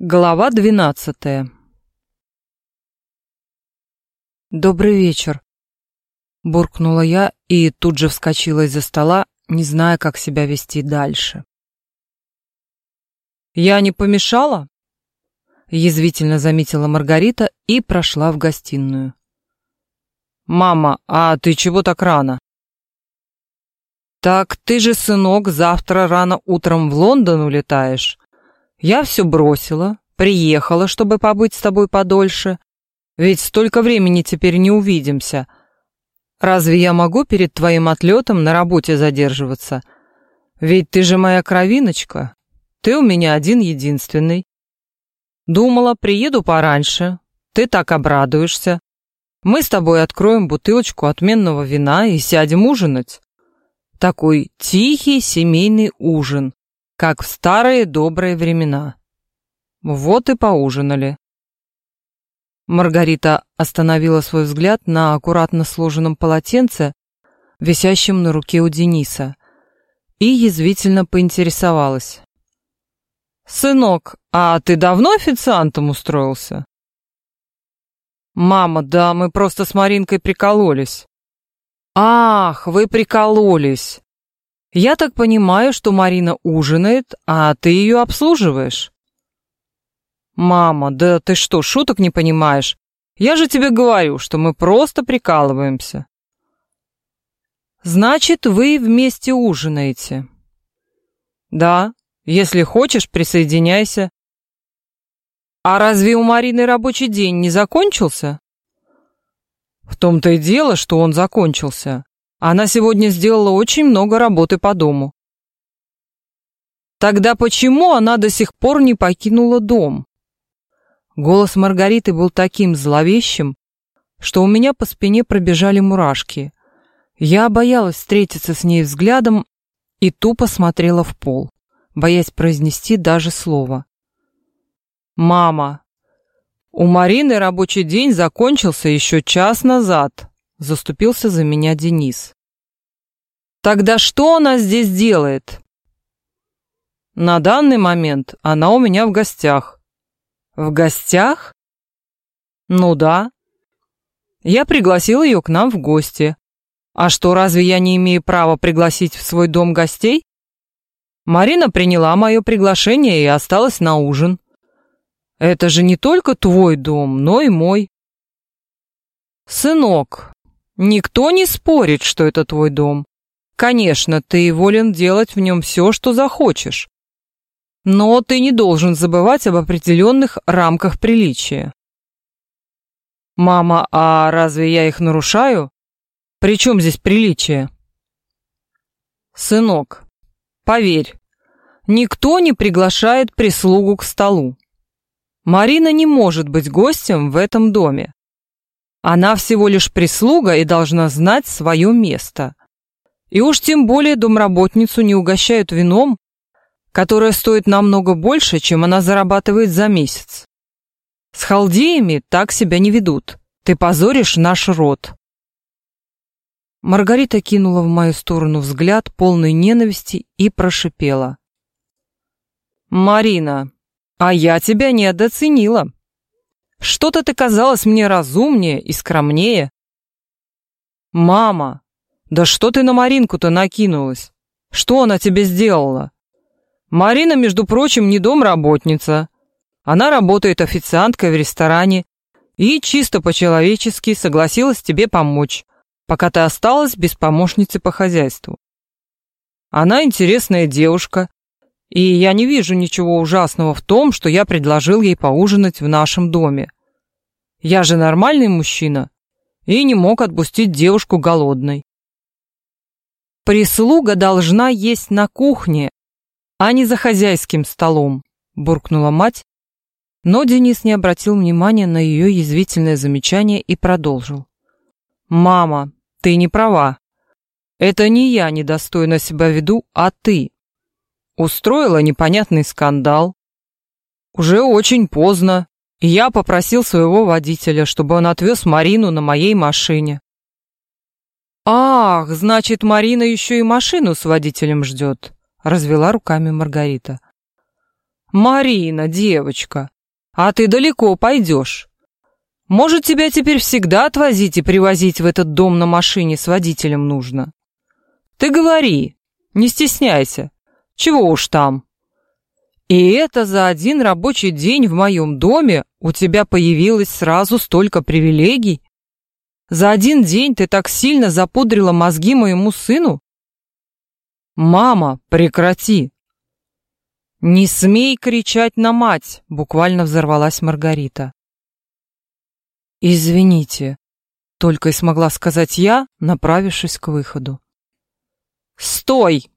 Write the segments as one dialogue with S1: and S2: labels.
S1: Глава двенадцатая «Добрый вечер», — буркнула я и тут же вскочила из-за стола, не зная, как себя вести дальше. «Я не помешала?» — язвительно заметила Маргарита и прошла в гостиную. «Мама, а ты чего так рано?» «Так ты же, сынок, завтра рано утром в Лондон улетаешь. Я все бросила, приехала, чтобы побыть с тобой подольше. Ведь столько времени теперь не увидимся. Разве я могу перед твоим отлетом на работе задерживаться? Ведь ты же моя кровиночка. Ты у меня один-единственный. Думала, приеду пораньше. Ты так обрадуешься. Мы с тобой откроем бутылочку отменного вина и сядем ужинать. Такой тихий семейный ужин как в старые добрые времена. Вот и поужинали. Маргарита остановила свой взгляд на аккуратно сложенном полотенце, висящем на руке у Дениса, и язвительно поинтересовалась. «Сынок, а ты давно официантом устроился?» «Мама, да мы просто с Маринкой прикололись». «Ах, вы прикололись! Я так понимаю, что Марина ужинает, а ты ее обслуживаешь? Мама, да ты что, шуток не понимаешь? Я же тебе говорю, что мы просто прикалываемся. Значит, вы вместе ужинаете? Да, если хочешь, присоединяйся. А разве у Марины рабочий день не закончился? В том-то и дело, что он закончился. Она сегодня сделала очень много работы по дому. Тогда почему она до сих пор не покинула дом? Голос Маргариты был таким зловещим, что у меня по спине пробежали мурашки. Я боялась встретиться с ней взглядом и тупо смотрела в пол, боясь произнести даже слово. «Мама, у Марины рабочий день закончился еще час назад», Заступился за меня Денис. Тогда что она здесь делает? На данный момент она у меня в гостях. В гостях? Ну да. Я пригласил ее к нам в гости. А что, разве я не имею права пригласить в свой дом гостей? Марина приняла мое приглашение и осталась на ужин. Это же не только твой дом, но и мой. Сынок, Никто не спорит, что это твой дом. Конечно, ты волен делать в нем все, что захочешь. Но ты не должен забывать об определенных рамках приличия. Мама, а разве я их нарушаю? При чем здесь приличие? Сынок, поверь, никто не приглашает прислугу к столу. Марина не может быть гостем в этом доме. Она всего лишь прислуга и должна знать свое место. И уж тем более домработницу не угощают вином, которое стоит намного больше, чем она зарабатывает за месяц. С халдеями так себя не ведут. Ты позоришь наш род. Маргарита кинула в мою сторону взгляд, полный ненависти, и прошипела. «Марина, а я тебя недооценила. Что-то ты казалась мне разумнее и скромнее. Мама, да что ты на Маринку-то накинулась? Что она тебе сделала? Марина, между прочим, не домработница. Она работает официанткой в ресторане и чисто по-человечески согласилась тебе помочь, пока ты осталась без помощницы по хозяйству. Она интересная девушка, и я не вижу ничего ужасного в том, что я предложил ей поужинать в нашем доме. Я же нормальный мужчина и не мог отпустить девушку голодной. Прислуга должна есть на кухне, а не за хозяйским столом, буркнула мать, но Денис не обратил внимания на ее язвительное замечание и продолжил. «Мама, ты не права. Это не я недостойно себя веду, а ты. Устроила непонятный скандал. Уже очень поздно, и я попросил своего водителя, чтобы он отвез Марину на моей машине. «Ах, значит, Марина еще и машину с водителем ждет», — развела руками Маргарита. Марина, девочка, а ты далеко пойдешь. Может, тебя теперь всегда отвозить и привозить в этот дом на машине с водителем нужно? Ты говори, не стесняйся. Чего уж там. И это за один рабочий день в моем доме у тебя появилось сразу столько привилегий? За один день ты так сильно запудрила мозги моему сыну? Мама, прекрати. Не смей кричать на мать, буквально взорвалась Маргарита. Извините, только и смогла сказать я, направившись к выходу. Стой!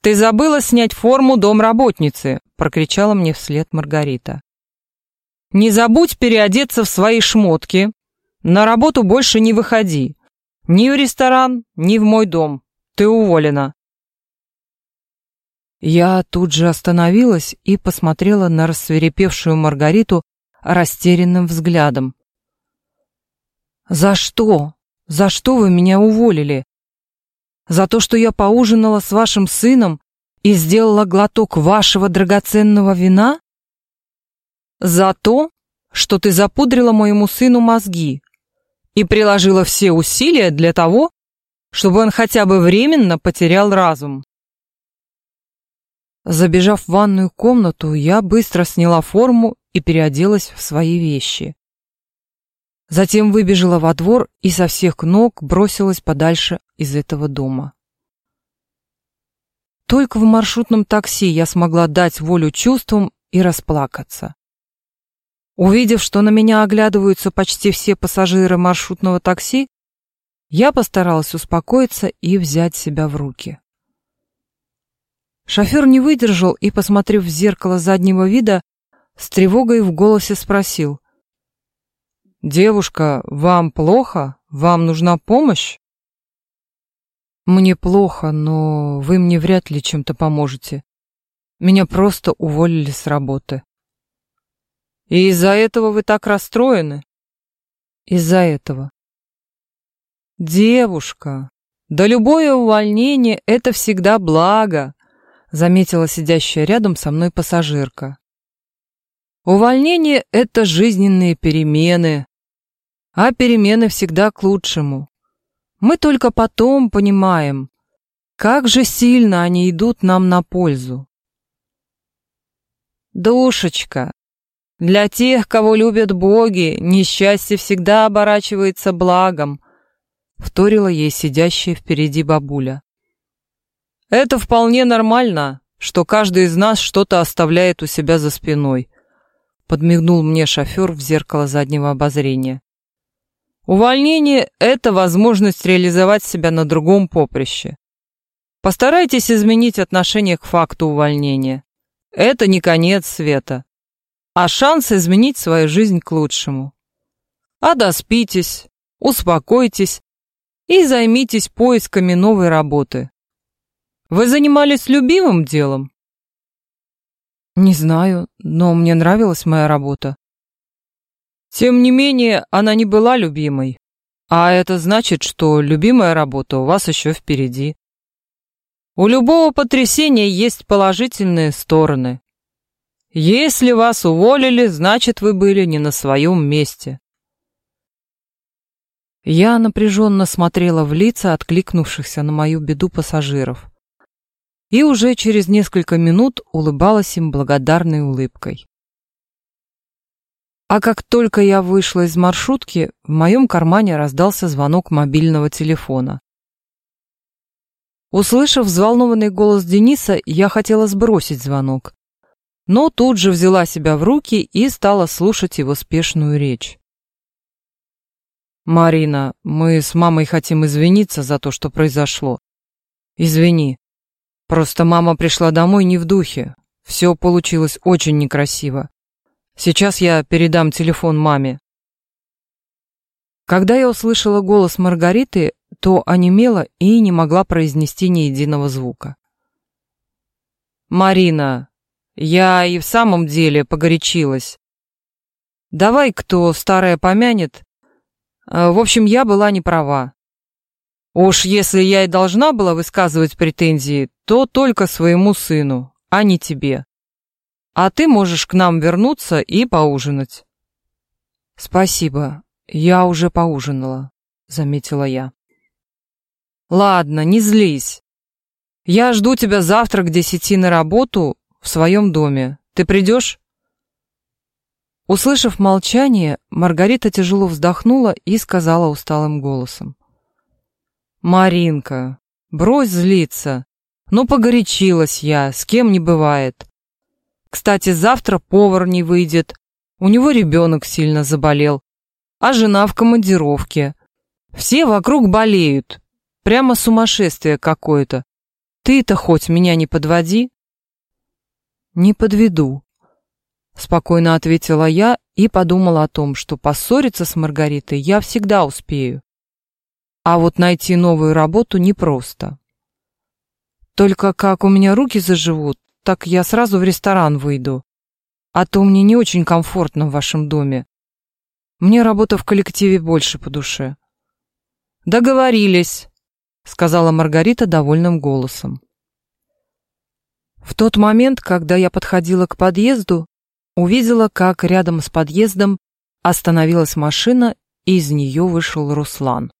S1: Ты забыла снять форму домработницы, прокричала мне вслед Маргарита. Не забудь переодеться в свои шмотки. На работу больше не выходи. Ни в ресторан, ни в мой дом. Ты уволена. Я тут же остановилась и посмотрела на рассверепевшую Маргариту растерянным взглядом. «За что? За что вы меня уволили? За то, что я поужинала с вашим сыном и сделала глоток вашего драгоценного вина? За то, что ты запудрила моему сыну мозги и приложила все усилия для того, чтобы он хотя бы временно потерял разум. Забежав в ванную комнату, я быстро сняла форму и переоделась в свои вещи. Затем выбежала во двор и со всех ног бросилась подальше из этого дома. Только в маршрутном такси я смогла дать волю чувствам и расплакаться. Увидев, что на меня оглядываются почти все пассажиры маршрутного такси, я постаралась успокоиться и взять себя в руки. Шофер не выдержал и, посмотрев в зеркало заднего вида, с тревогой в голосе спросил. «Девушка, вам плохо? Вам нужна помощь?» «Мне плохо, но вы мне вряд ли чем-то поможете. Меня просто уволили с работы». «И из-за этого вы так расстроены?» «Из-за этого». «Девушка, да любое увольнение — это всегда благо», заметила сидящая рядом со мной пассажирка. Увольнение — это жизненные перемены, а перемены всегда к лучшему. Мы только потом понимаем, как же сильно они идут нам на пользу. Душечка, для тех, кого любят боги, несчастье всегда оборачивается благом, вторила ей сидящая впереди бабуля. Это вполне нормально, что каждый из нас что-то оставляет у себя за спиной, подмигнул мне шофер в зеркало заднего обозрения. Увольнение – это возможность реализовать себя на другом поприще. Постарайтесь изменить отношение к факту увольнения. Это не конец света, а шанс изменить свою жизнь к лучшему. Одоспитесь, успокойтесь и займитесь поисками новой работы. Вы занимались любимым делом? Не знаю, но мне нравилась моя работа. Тем не менее, она не была любимой. А это значит, что любимая работа у вас еще впереди. У любого потрясения есть положительные стороны. Если вас уволили, значит, вы были не на своем месте. Я напряженно смотрела в лица откликнувшихся на мою беду пассажиров и уже через несколько минут улыбалась им благодарной улыбкой. А как только я вышла из маршрутки, в моем кармане раздался звонок мобильного телефона. Услышав взволнованный голос Дениса, я хотела сбросить звонок, но тут же взяла себя в руки и стала слушать его спешную речь. «Марина, мы с мамой хотим извиниться за то, что произошло. Извини. Просто мама пришла домой не в духе. Все получилось очень некрасиво. Сейчас я передам телефон маме. Когда я услышала голос Маргариты, то онемела и не могла произнести ни единого звука. «Марина, я и в самом деле погорячилась. Давай, кто старое помянет. А, в общем, я была не права. Уж если я и должна была высказывать претензии, то только своему сыну, а не тебе. А ты можешь к нам вернуться и поужинать. Спасибо, я уже поужинала, заметила я. Ладно, не злись. Я жду тебя завтра к десяти на работу в своем доме. Ты придешь? Услышав молчание, Маргарита тяжело вздохнула и сказала усталым голосом. «Маринка, брось злиться. Ну, погорячилась я, с кем не бывает. Кстати, завтра повар не выйдет, у него ребенок сильно заболел, а жена в командировке. Все вокруг болеют, прямо сумасшествие какое-то. Ты-то хоть меня не подводи?» «Не подведу», Спокойно ответила я и подумала о том, что поссориться с Маргаритой я всегда успею. А вот найти новую работу непросто. Только как у меня руки заживут, так я сразу в ресторан выйду. А то мне не очень комфортно в вашем доме. Мне работа в коллективе больше по душе. Договорились, сказала Маргарита довольным голосом. В тот момент, когда я подходила к подъезду, увидела, как рядом с подъездом остановилась машина, и из нее вышел Руслан.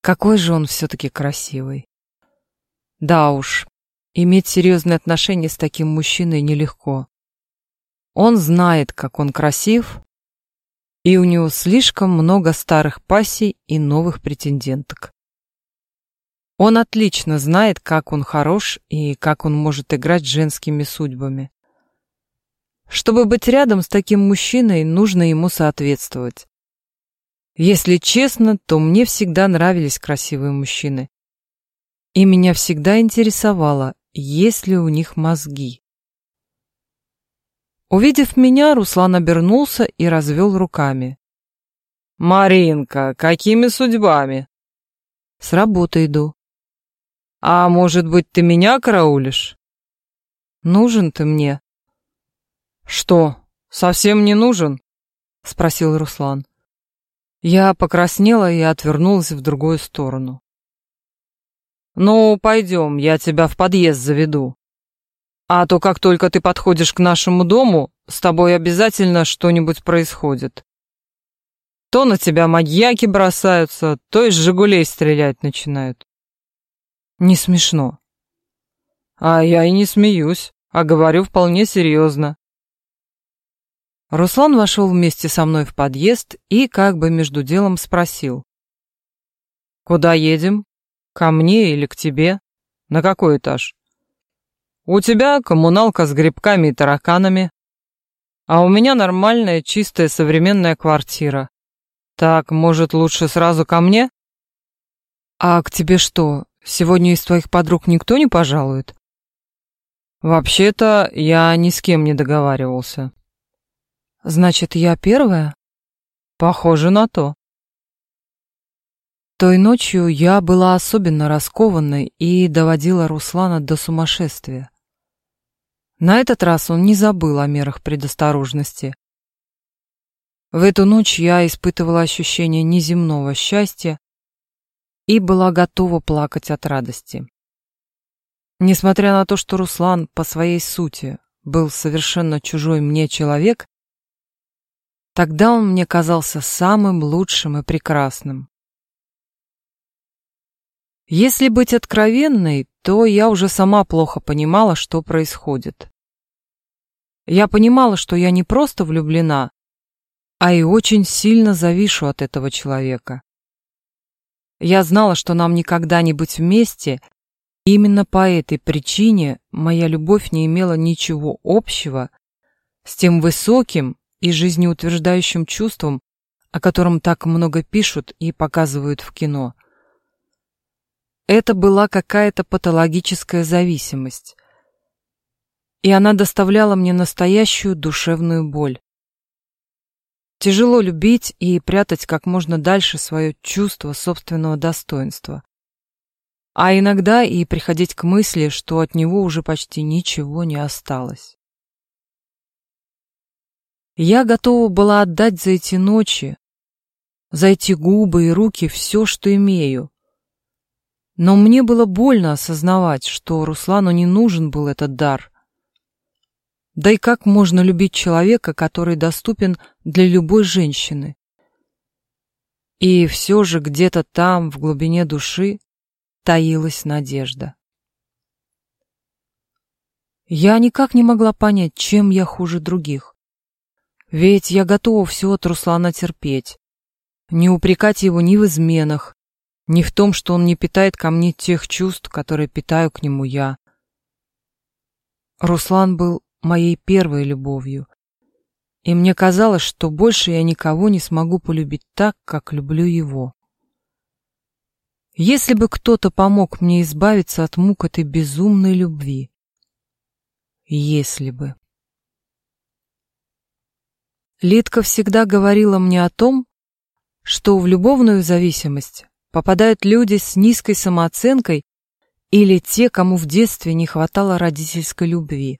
S1: Какой же он все-таки красивый. Да уж, иметь серьезные отношения с таким мужчиной нелегко. Он знает, как он красив, и у него слишком много старых пассий и новых претенденток. Он отлично знает, как он хорош и как он может играть женскими судьбами. Чтобы быть рядом с таким мужчиной, нужно ему соответствовать. Если честно, то мне всегда нравились красивые мужчины. И меня всегда интересовало, есть ли у них мозги. Увидев меня, Руслан обернулся и развел руками. «Маринка, какими судьбами?» «С работы иду». «А может быть, ты меня караулишь?» «Нужен ты мне», «Что, совсем не нужен?» — спросил Руслан. Я покраснела и отвернулась в другую сторону. «Ну, пойдем, я тебя в подъезд заведу. А то, как только ты подходишь к нашему дому, с тобой обязательно что-нибудь происходит. То на тебя маньяки бросаются, то из «Жигулей» стрелять начинают. Не смешно. А я и не смеюсь, а говорю вполне серьезно. Руслан вошел вместе со мной в подъезд и как бы между делом спросил. «Куда едем? Ко мне или к тебе? На какой этаж?» «У тебя коммуналка с грибками и тараканами, а у меня нормальная, чистая, современная квартира. Так, может, лучше сразу ко мне?» «А к тебе что, сегодня из твоих подруг никто не пожалует?» «Вообще-то я ни с кем не договаривался». Значит, я первая? Похоже на то. Той ночью я была особенно раскованной и доводила Руслана до сумасшествия. На этот раз он не забыл о мерах предосторожности. В эту ночь я испытывала ощущение неземного счастья и была готова плакать от радости. Несмотря на то, что Руслан по своей сути был совершенно чужой мне человек, Тогда он мне казался самым лучшим и прекрасным. Если быть откровенной, то я уже сама плохо понимала, что происходит. Я понимала, что я не просто влюблена, а и очень сильно завишу от этого человека. Я знала, что нам никогда не быть вместе, и именно по этой причине моя любовь не имела ничего общего с тем высоким и жизнеутверждающим чувством, о котором так много пишут и показывают в кино. Это была какая-то патологическая зависимость, и она доставляла мне настоящую душевную боль. Тяжело любить и прятать как можно дальше свое чувство собственного достоинства. А иногда и приходить к мысли, что от него уже почти ничего не осталось. Я готова была отдать за эти ночи, за эти губы и руки все, что имею. Но мне было больно осознавать, что Руслану не нужен был этот дар. Да и как можно любить человека, который доступен для любой женщины? И все же где-то там, в глубине души, таилась надежда. Я никак не могла понять, чем я хуже других. Ведь я готова все от Руслана терпеть. Не упрекать его ни в изменах, ни в том, что он не питает ко мне тех чувств, которые питаю к нему я. Руслан был моей первой любовью, и мне казалось, что больше я никого не смогу полюбить так, как люблю его. Если бы кто-то помог мне избавиться от мук этой безумной любви. Если бы. Литка всегда говорила мне о том, что в любовную зависимость попадают люди с низкой самооценкой или те, кому в детстве не хватало родительской любви.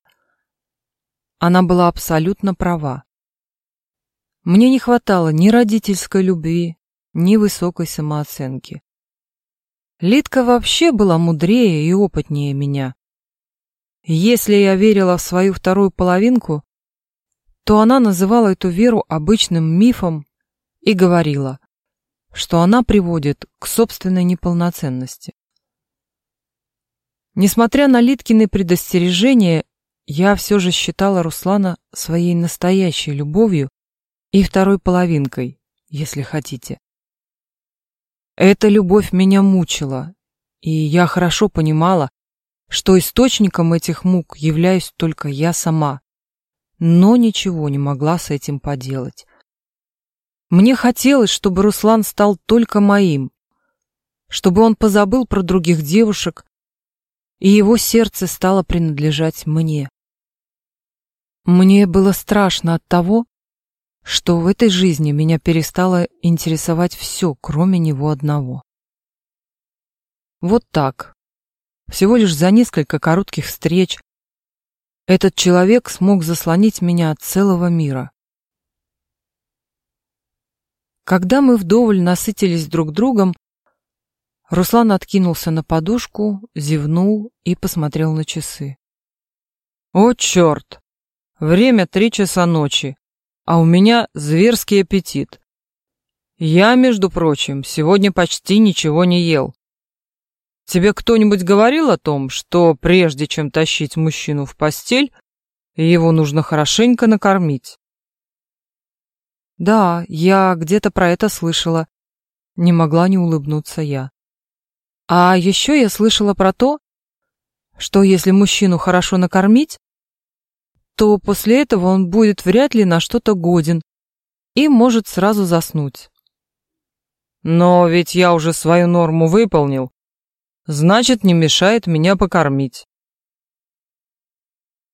S1: Она была абсолютно права. Мне не хватало ни родительской любви, ни высокой самооценки. Лидка вообще была мудрее и опытнее меня. Если я верила в свою вторую половинку, то она называла эту веру обычным мифом и говорила, что она приводит к собственной неполноценности. Несмотря на Литкины предостережения, я все же считала Руслана своей настоящей любовью и второй половинкой, если хотите. Эта любовь меня мучила, и я хорошо понимала, что источником этих мук являюсь только я сама, но ничего не могла с этим поделать. Мне хотелось, чтобы Руслан стал только моим, чтобы он позабыл про других девушек, и его сердце стало принадлежать мне. Мне было страшно от того, что в этой жизни меня перестало интересовать все, кроме него одного. Вот так. Всего лишь за несколько коротких встреч этот человек смог заслонить меня от целого мира. Когда мы вдоволь насытились друг другом, Руслан откинулся на подушку, зевнул и посмотрел на часы. «О, черт! Время три часа ночи а у меня зверский аппетит. Я, между прочим, сегодня почти ничего не ел. Тебе кто-нибудь говорил о том, что прежде чем тащить мужчину в постель, его нужно хорошенько накормить? Да, я где-то про это слышала. Не могла не улыбнуться я. А еще я слышала про то, что если мужчину хорошо накормить, то после этого он будет вряд ли на что-то годен и может сразу заснуть. Но ведь я уже свою норму выполнил, значит, не мешает меня покормить.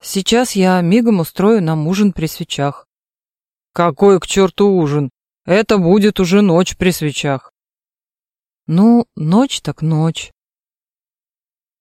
S1: Сейчас я мигом устрою нам ужин при свечах. Какой к черту ужин? Это будет уже ночь при свечах. Ну, ночь так ночь.